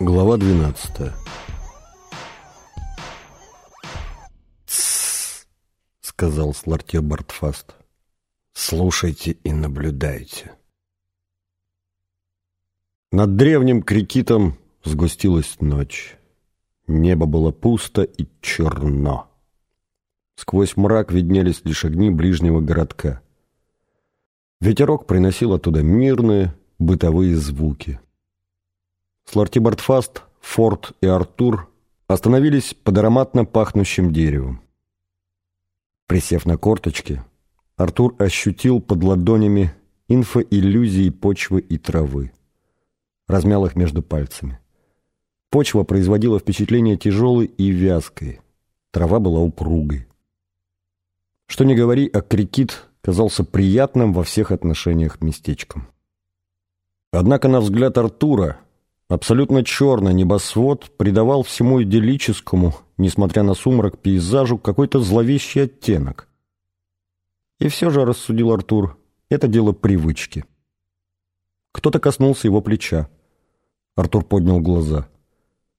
Глава 12 сказал Слартир Бартфаст. «Слушайте и наблюдайте». Над древним крикитом сгустилась ночь. Небо было пусто и черно. Сквозь мрак виднелись лишь огни ближнего городка. Ветерок приносил оттуда мирные бытовые звуки. Сларти Бартфаст, Форд и Артур остановились под ароматно пахнущим деревом. Присев на корточки, Артур ощутил под ладонями инфоиллюзии почвы и травы. Размял их между пальцами. Почва производила впечатление тяжелой и вязкой. Трава была упругой. Что ни говори, а крикит казался приятным во всех отношениях местечком. Однако на взгляд Артура Абсолютно черный небосвод придавал всему идиллическому, несмотря на сумрак, пейзажу какой-то зловещий оттенок. И все же, рассудил Артур, это дело привычки. Кто-то коснулся его плеча. Артур поднял глаза.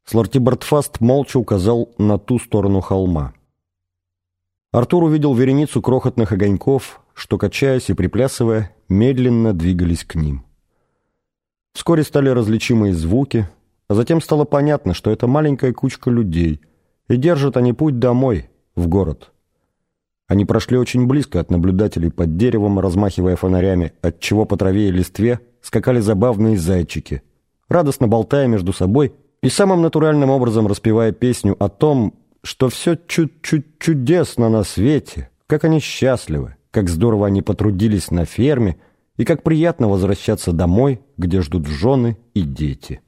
Сларти Бартфаст молча указал на ту сторону холма. Артур увидел вереницу крохотных огоньков, что, качаясь и приплясывая, медленно двигались к ним. Вскоре стали различимые звуки, а затем стало понятно, что это маленькая кучка людей, и держат они путь домой, в город. Они прошли очень близко от наблюдателей под деревом, размахивая фонарями, отчего по траве и листве скакали забавные зайчики, радостно болтая между собой и самым натуральным образом распевая песню о том, что все чуть-чуть чудесно на свете, как они счастливы, как здорово они потрудились на ферме — и как приятно возвращаться домой, где ждут жены и дети.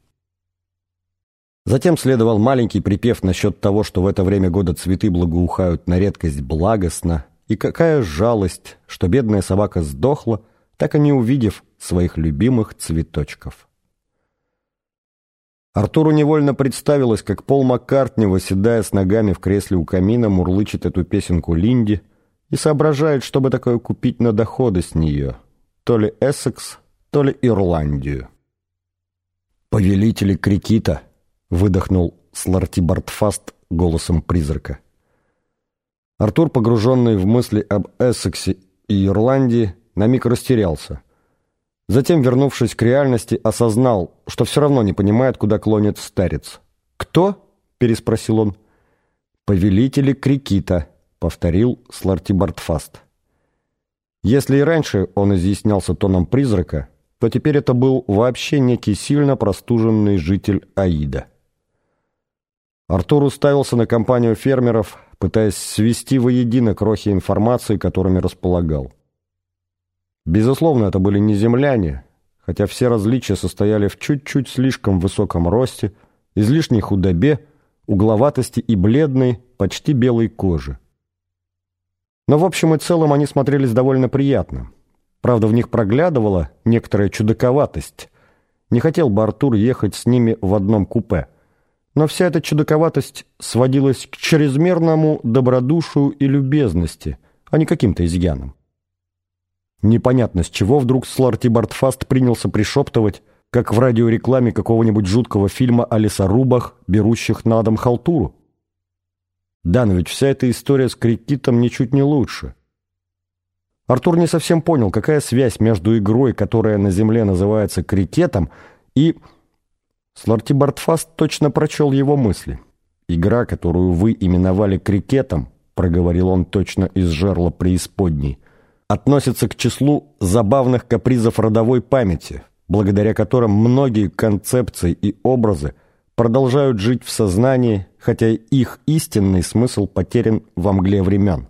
Затем следовал маленький припев насчет того, что в это время года цветы благоухают на редкость благостно, и какая жалость, что бедная собака сдохла, так и не увидев своих любимых цветочков. Артуру невольно представилось, как Пол Маккартни, восседая с ногами в кресле у камина, мурлычет эту песенку Линди и соображает, чтобы такое купить на доходы с нее, то ли Эссекс, то ли Ирландию. «Повелители Крикита!» — выдохнул Сларти Бартфаст голосом призрака. Артур, погруженный в мысли об Эссексе и Ирландии, на миг растерялся. Затем, вернувшись к реальности, осознал, что все равно не понимает, куда клонит старец. «Кто?» — переспросил он. «Повелители Крикита», — повторил Сларти Бартфаст. Если и раньше он изъяснялся тоном призрака, то теперь это был вообще некий сильно простуженный житель Аида. Артур уставился на компанию фермеров, пытаясь свести воедино крохи информации, которыми располагал. Безусловно, это были не земляне, хотя все различия состояли в чуть-чуть слишком высоком росте, излишней худобе, угловатости и бледной, почти белой кожи. Но в общем и целом они смотрелись довольно приятно. Правда, в них проглядывала некоторая чудаковатость. Не хотел бы Артур ехать с ними в одном купе. Но вся эта чудаковатость сводилась к чрезмерному добродушию и любезности, а не каким-то изъянам. Непонятно, с чего вдруг Сларти Бартфаст принялся пришептывать, как в радиорекламе какого-нибудь жуткого фильма о лесорубах, берущих на дом халтуру. Да, но ведь вся эта история с крикетом ничуть не лучше. Артур не совсем понял, какая связь между игрой, которая на Земле называется крикетом, и... Сларти Бартфаст точно прочел его мысли. «Игра, которую вы именовали крикетом», — проговорил он точно из жерла преисподней, относится к числу забавных капризов родовой памяти, благодаря которым многие концепции и образы продолжают жить в сознании, хотя их истинный смысл потерян во мгле времен.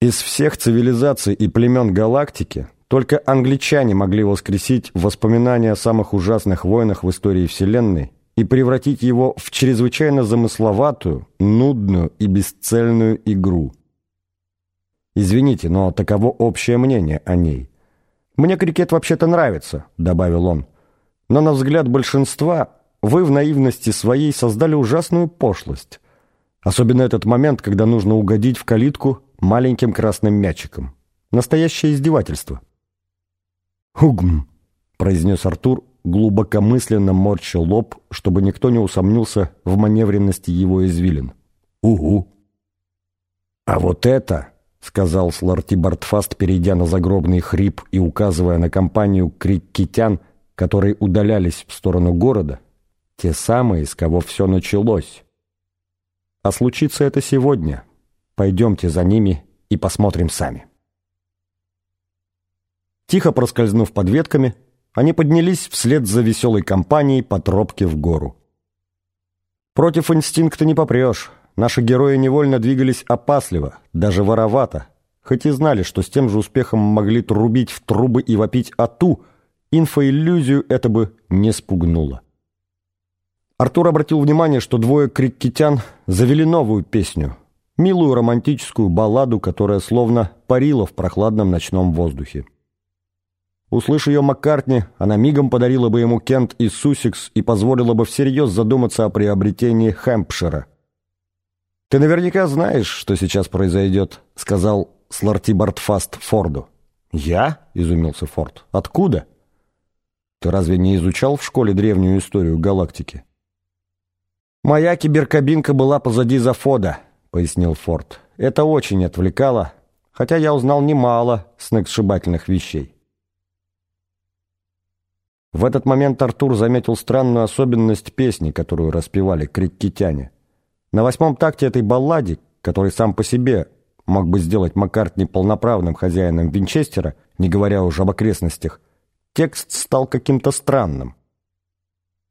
Из всех цивилизаций и племен галактики только англичане могли воскресить воспоминания о самых ужасных войнах в истории Вселенной и превратить его в чрезвычайно замысловатую, нудную и бесцельную игру. Извините, но таково общее мнение о ней. «Мне крикет вообще-то нравится», — добавил он. «Но на взгляд большинства вы в наивности своей создали ужасную пошлость. Особенно этот момент, когда нужно угодить в калитку маленьким красным мячиком. Настоящее издевательство». «Угм», — произнес Артур, глубокомысленно морча лоб, чтобы никто не усомнился в маневренности его извилин. «Угу». «А вот это...» — сказал Сларти Бартфаст, перейдя на загробный хрип и указывая на компанию криккитян, которые удалялись в сторону города, те самые, с кого все началось. А случится это сегодня. Пойдемте за ними и посмотрим сами. Тихо проскользнув под ветками, они поднялись вслед за веселой компанией по тропке в гору. Против инстинкта не попрешь. Наши герои невольно двигались опасливо, даже воровато, хоть и знали, что с тем же успехом могли трубить в трубы и вопить «Ату!», инфоиллюзию это бы не спугнуло. Артур обратил внимание, что двое криккитян завели новую песню, милую романтическую балладу, которая словно парила в прохладном ночном воздухе. Услышав ее Маккартни, она мигом подарила бы ему Кент и Сусикс и позволила бы всерьез задуматься о приобретении Хэмпшира – «Ты наверняка знаешь, что сейчас произойдет», — сказал Сларти Бартфаст Форду. «Я?» — изумился Форд. «Откуда?» «Ты разве не изучал в школе древнюю историю галактики?» «Моя киберкабинка была позади зафода», — пояснил Форд. «Это очень отвлекало, хотя я узнал немало сногсшибательных вещей». В этот момент Артур заметил странную особенность песни, которую распевали криккитяне. На восьмом такте этой балладе, который сам по себе мог бы сделать Маккартни полноправным хозяином Винчестера, не говоря уже об окрестностях, текст стал каким-то странным.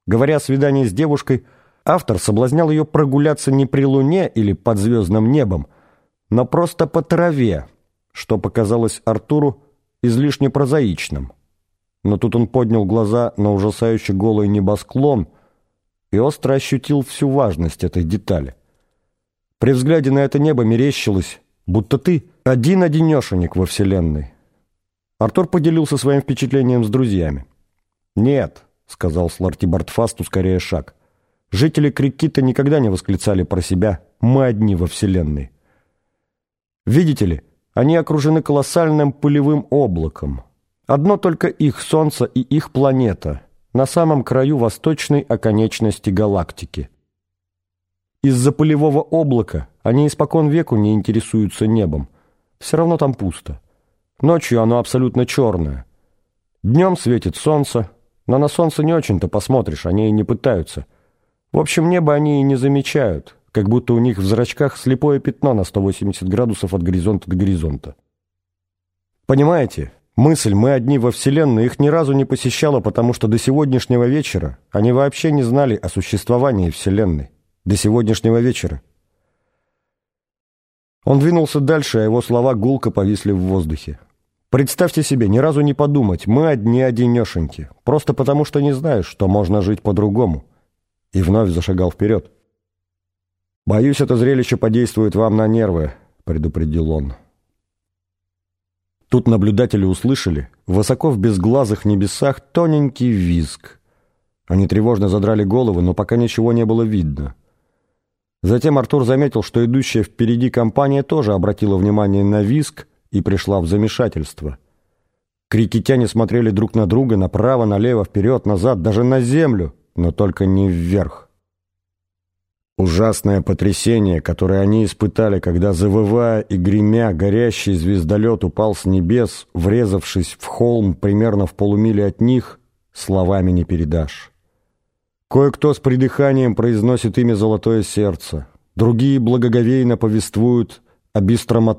Говоря о свидании с девушкой, автор соблазнял ее прогуляться не при луне или под звездным небом, но просто по траве, что показалось Артуру излишне прозаичным. Но тут он поднял глаза на ужасающий голый небосклон — и остро ощутил всю важность этой детали. При взгляде на это небо мерещилось, будто ты один-одинешенек во Вселенной. Артур поделился своим впечатлением с друзьями. «Нет», — сказал Сларти Бартфаст, ускоряя шаг, «жители Крикита никогда не восклицали про себя «мы одни во Вселенной». Видите ли, они окружены колоссальным пылевым облаком. Одно только их Солнце и их планета, на самом краю восточной оконечности галактики. Из-за пылевого облака они испокон веку не интересуются небом. Все равно там пусто. Ночью оно абсолютно черное. Днем светит солнце, но на солнце не очень-то посмотришь, они и не пытаются. В общем, небо они и не замечают, как будто у них в зрачках слепое пятно на 180 градусов от горизонта до горизонта. Понимаете, Мысль «мы одни во Вселенной» их ни разу не посещала, потому что до сегодняшнего вечера они вообще не знали о существовании Вселенной. До сегодняшнего вечера. Он двинулся дальше, а его слова гулко повисли в воздухе. Представьте себе, ни разу не подумать, мы одни-одинешеньки, просто потому что не знаешь, что можно жить по-другому. И вновь зашагал вперед. «Боюсь, это зрелище подействует вам на нервы», — предупредил он. Тут наблюдатели услышали, высоко в безглазых небесах, тоненький визг. Они тревожно задрали головы, но пока ничего не было видно. Затем Артур заметил, что идущая впереди компания тоже обратила внимание на визг и пришла в замешательство. Крикетяне смотрели друг на друга, направо, налево, вперед, назад, даже на землю, но только не вверх. Ужасное потрясение, которое они испытали, когда, завывая и гремя, горящий звездолет упал с небес, врезавшись в холм примерно в полумиле от них, словами не передашь. Кое-кто с придыханием произносит имя «Золотое сердце», другие благоговейно повествуют о быстром.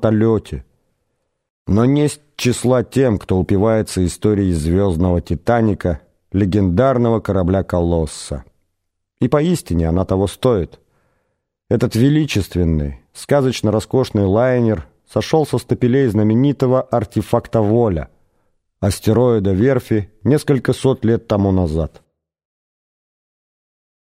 Но несть числа тем, кто упивается историей звездного «Титаника», легендарного корабля «Колосса». И поистине она того стоит – этот величественный, сказочно роскошный лайнер сошел со стапелей знаменитого артефакта «Воля», астероида верфи несколько сот лет тому назад.